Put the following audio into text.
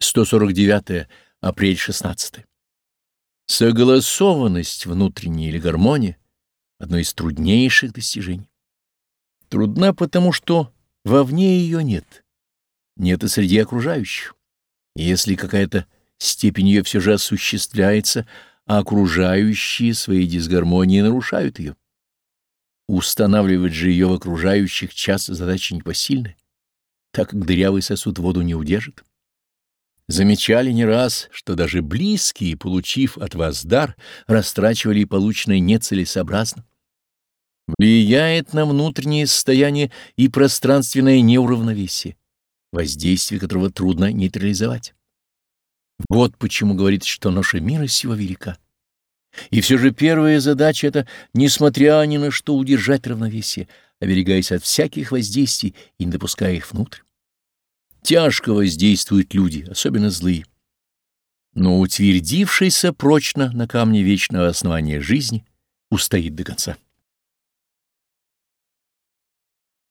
149 апрель 16 Согласованность внутренняя или гармония — одно из труднейших достижений. Трудна потому, что вовне ее нет, нет и среди окружающих. Если какая-то степень ее все же осуществляется, а окружающие свои дисгармонии нарушают ее. Устанавливать же ее в окружающих часто задача непосильная, так как дырявый сосуд воду не удержит. Замечали не раз, что даже близкие, получив от вас дар, растрачивали полученное нецелесообразно. Влияет на внутреннее состояние и пространственное неуравновесие, воздействие которого трудно нейтрализовать. Вот почему говорится, что ноша мира сего велика. И все же первая задача — это, несмотря ни на что, удержать равновесие, оберегаясь от всяких воздействий и не допуская их внутрь. Тяжко воздействуют люди, особенно злые. Но утвердившийся прочно на камне вечного основания жизни устоит до конца.